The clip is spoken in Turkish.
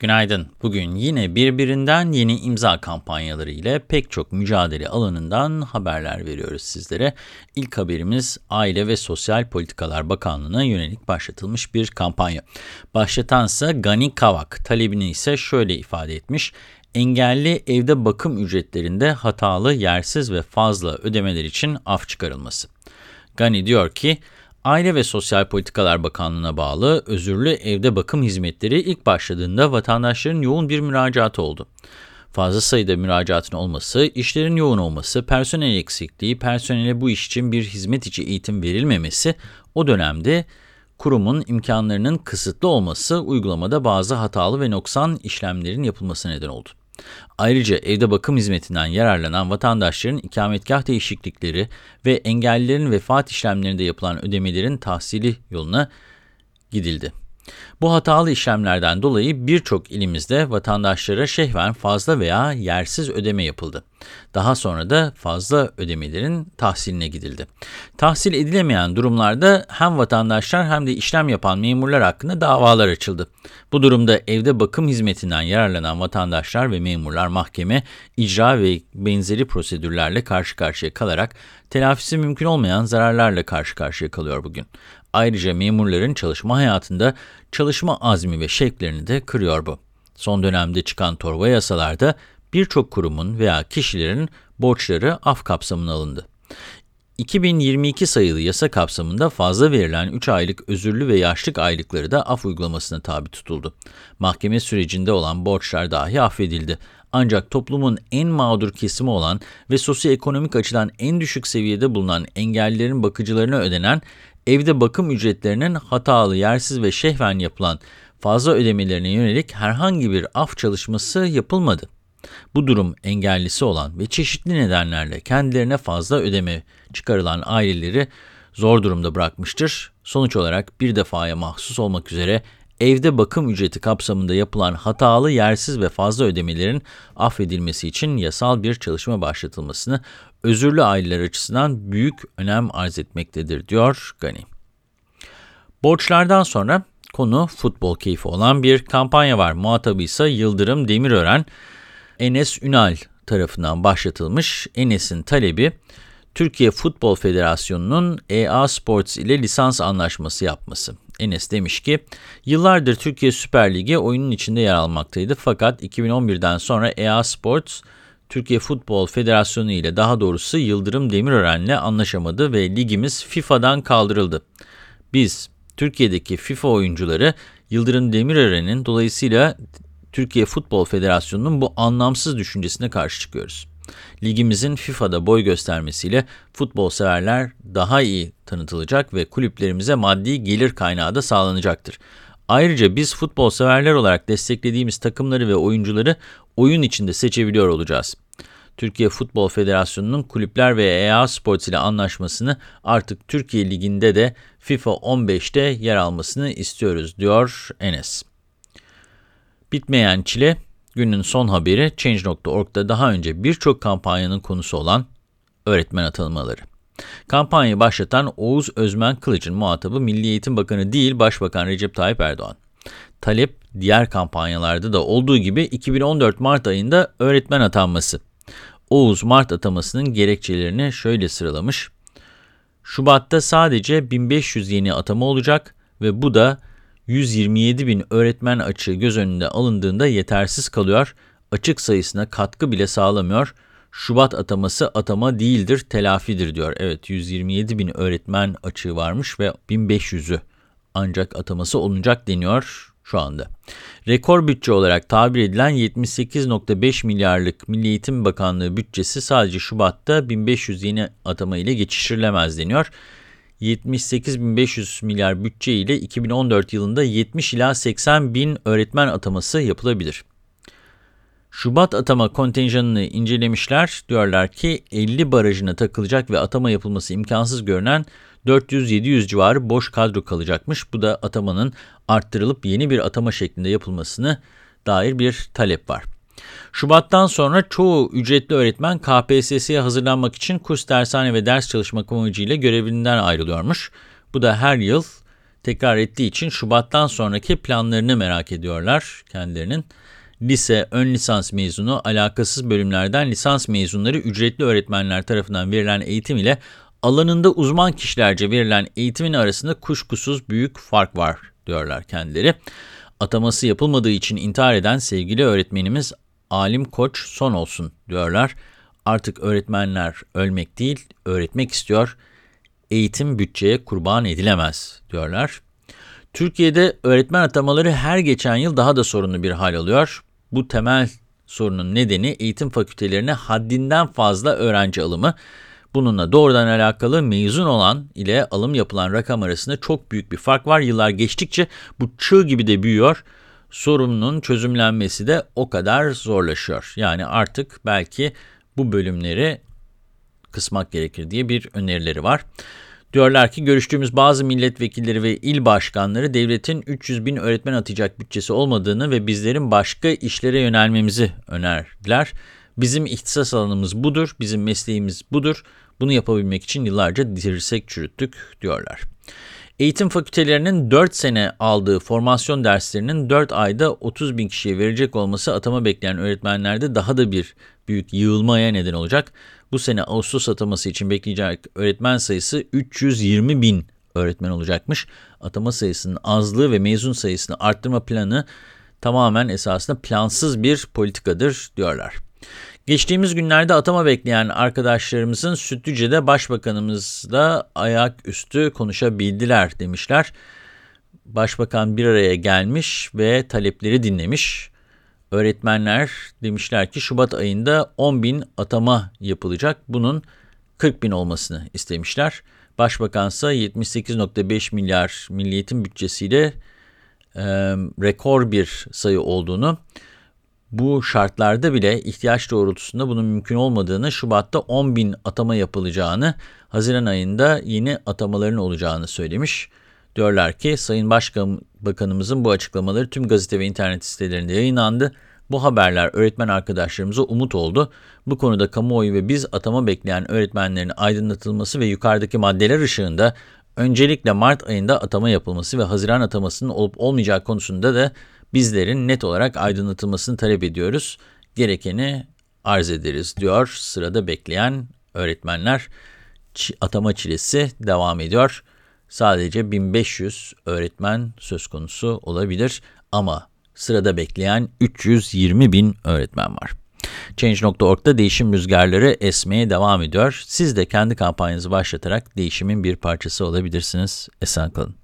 Günaydın. Bugün yine birbirinden yeni imza kampanyaları ile pek çok mücadele alanından haberler veriyoruz sizlere. İlk haberimiz Aile ve Sosyal Politikalar Bakanlığı'na yönelik başlatılmış bir kampanya. Başlatansa Gani Kavak, talebini ise şöyle ifade etmiş. Engelli evde bakım ücretlerinde hatalı, yersiz ve fazla ödemeler için af çıkarılması. Gani diyor ki, Aile ve Sosyal Politikalar Bakanlığı'na bağlı özürlü evde bakım hizmetleri ilk başladığında vatandaşların yoğun bir müracaatı oldu. Fazla sayıda müracaatın olması, işlerin yoğun olması, personel eksikliği, personele bu iş için bir hizmet içi eğitim verilmemesi o dönemde kurumun imkanlarının kısıtlı olması uygulamada bazı hatalı ve noksan işlemlerin yapılması neden oldu. Ayrıca evde bakım hizmetinden yararlanan vatandaşların ikametgah değişiklikleri ve engellilerin vefat işlemlerinde yapılan ödemelerin tahsili yoluna gidildi. Bu hatalı işlemlerden dolayı birçok ilimizde vatandaşlara şehven fazla veya yersiz ödeme yapıldı. Daha sonra da fazla ödemelerin tahsiline gidildi. Tahsil edilemeyen durumlarda hem vatandaşlar hem de işlem yapan memurlar hakkında davalar açıldı. Bu durumda evde bakım hizmetinden yararlanan vatandaşlar ve memurlar mahkeme, icra ve benzeri prosedürlerle karşı karşıya kalarak telafisi mümkün olmayan zararlarla karşı karşıya kalıyor bugün. Ayrıca memurların çalışma hayatında çalışma azmi ve şevklerini de kırıyor bu. Son dönemde çıkan torba yasalarda birçok kurumun veya kişilerin borçları af kapsamına alındı. 2022 sayılı yasa kapsamında fazla verilen 3 aylık özürlü ve yaşlık aylıkları da af uygulamasına tabi tutuldu. Mahkeme sürecinde olan borçlar dahi affedildi. Ancak toplumun en mağdur kesimi olan ve sosyoekonomik açıdan en düşük seviyede bulunan engellilerin bakıcılarına ödenen evde bakım ücretlerinin hatalı, yersiz ve şehven yapılan fazla ödemelerine yönelik herhangi bir af çalışması yapılmadı. Bu durum engellisi olan ve çeşitli nedenlerle kendilerine fazla ödeme çıkarılan aileleri zor durumda bırakmıştır. Sonuç olarak bir defaya mahsus olmak üzere evde bakım ücreti kapsamında yapılan hatalı, yersiz ve fazla ödemelerin affedilmesi için yasal bir çalışma başlatılmasını özürlü aileler açısından büyük önem arz etmektedir, diyor Gani. Borçlardan sonra konu futbol keyfi olan bir kampanya var. Muhatabı ise Yıldırım Demirören, Enes Ünal tarafından başlatılmış. Enes'in talebi, Türkiye Futbol Federasyonu'nun EA Sports ile lisans anlaşması yapması. Enes demiş ki, yıllardır Türkiye Süper Ligi oyunun içinde yer almaktaydı fakat 2011'den sonra EA Sports, Türkiye Futbol Federasyonu ile daha doğrusu Yıldırım Demirören'le anlaşamadı ve ligimiz FIFA'dan kaldırıldı. Biz, Türkiye'deki FIFA oyuncuları Yıldırım Demirören'in dolayısıyla Türkiye Futbol Federasyonu'nun bu anlamsız düşüncesine karşı çıkıyoruz. Ligimizin FIFA'da boy göstermesiyle futbol severler daha iyi tanıtılacak ve kulüplerimize maddi gelir kaynağı da sağlanacaktır. Ayrıca biz futbol severler olarak desteklediğimiz takımları ve oyuncuları oyun içinde seçebiliyor olacağız. Türkiye Futbol Federasyonu'nun kulüpler ve EA Sports ile anlaşmasını artık Türkiye Ligi'nde de FIFA 15'te yer almasını istiyoruz, diyor Enes. Bitmeyen çile Günün son haberi Change.org'da daha önce birçok kampanyanın konusu olan öğretmen atanmaları. Kampanyayı başlatan Oğuz Özmen Kılıç'ın muhatabı Milli Eğitim Bakanı değil Başbakan Recep Tayyip Erdoğan. Talep diğer kampanyalarda da olduğu gibi 2014 Mart ayında öğretmen atanması. Oğuz Mart atamasının gerekçelerini şöyle sıralamış. Şubat'ta sadece 1500 yeni atama olacak ve bu da 127 bin öğretmen açığı göz önünde alındığında yetersiz kalıyor, açık sayısına katkı bile sağlamıyor. Şubat ataması atama değildir, telafidir diyor. Evet 127 bin öğretmen açığı varmış ve 1500'ü ancak ataması olunacak deniyor şu anda. Rekor bütçe olarak tabir edilen 78.5 milyarlık Milli Eğitim Bakanlığı bütçesi sadece Şubat'ta 1500 yeni atama ile geçiştirilemez deniyor. 78.500 milyar bütçe ile 2014 yılında 70 ila 80 bin öğretmen ataması yapılabilir. Şubat atama kontenjanını incelemişler. Diyorlar ki 50 barajına takılacak ve atama yapılması imkansız görünen 400-700 civarı boş kadro kalacakmış. Bu da atamanın arttırılıp yeni bir atama şeklinde yapılmasını dair bir talep var. Şubattan sonra çoğu ücretli öğretmen KPSS'ye hazırlanmak için kurs dershane ve ders çalışmak amacıyla görevinden ayrılıyormuş. Bu da her yıl tekrar ettiği için Şubat'tan sonraki planlarını merak ediyorlar kendilerinin. Lise, ön lisans mezunu, alakasız bölümlerden lisans mezunları ücretli öğretmenler tarafından verilen eğitim ile alanında uzman kişilerce verilen eğitimin arasında kuşkusuz büyük fark var diyorlar kendileri. Ataması yapılmadığı için intihar eden sevgili öğretmenimiz Alim Koç son olsun diyorlar. Artık öğretmenler ölmek değil, öğretmek istiyor. Eğitim bütçeye kurban edilemez diyorlar. Türkiye'de öğretmen atamaları her geçen yıl daha da sorunlu bir hal alıyor. Bu temel sorunun nedeni eğitim fakültelerine haddinden fazla öğrenci alımı. Bununla doğrudan alakalı mezun olan ile alım yapılan rakam arasında çok büyük bir fark var. Yıllar geçtikçe bu çığ gibi de büyüyor. Sorunun çözümlenmesi de o kadar zorlaşıyor. Yani artık belki bu bölümleri kısmak gerekir diye bir önerileri var. Diyorlar ki görüştüğümüz bazı milletvekilleri ve il başkanları devletin 300 bin öğretmen atacak bütçesi olmadığını ve bizlerin başka işlere yönelmemizi önerdiler. Bizim ihtisas alanımız budur, bizim mesleğimiz budur. Bunu yapabilmek için yıllarca dirsek çürüttük diyorlar. Eğitim fakültelerinin 4 sene aldığı formasyon derslerinin 4 ayda 30 bin kişiye verecek olması atama bekleyen öğretmenlerde daha da bir büyük yığılmaya neden olacak. Bu sene Ağustos ataması için bekleyecek öğretmen sayısı 320 bin öğretmen olacakmış. Atama sayısının azlığı ve mezun sayısını arttırma planı tamamen esasında plansız bir politikadır diyorlar. Geçtiğimiz günlerde atama bekleyen arkadaşlarımızın Sütlüce'de başbakanımızla ayaküstü konuşabildiler demişler. Başbakan bir araya gelmiş ve talepleri dinlemiş. Öğretmenler demişler ki Şubat ayında 10 bin atama yapılacak. Bunun 40 bin olmasını istemişler. Başbakan ise 78.5 milyar milliyetin bütçesiyle e, rekor bir sayı olduğunu bu şartlarda bile ihtiyaç doğrultusunda bunun mümkün olmadığını, Şubat'ta 10 bin atama yapılacağını, Haziran ayında yeni atamaların olacağını söylemiş. Diyorlar ki Sayın Başbakanımızın bu açıklamaları tüm gazete ve internet sitelerinde yayınlandı. Bu haberler öğretmen arkadaşlarımıza umut oldu. Bu konuda kamuoyu ve biz atama bekleyen öğretmenlerin aydınlatılması ve yukarıdaki maddeler ışığında öncelikle Mart ayında atama yapılması ve Haziran atamasının olup olmayacağı konusunda da bizlerin net olarak aydınlatılmasını talep ediyoruz. Gerekeni arz ederiz diyor sırada bekleyen öğretmenler. Atama çilesi devam ediyor. Sadece 1500 öğretmen söz konusu olabilir ama sırada bekleyen 320 bin öğretmen var. Change.org'da değişim rüzgarları esmeye devam ediyor. Siz de kendi kampanyanızı başlatarak değişimin bir parçası olabilirsiniz. Esen kalın.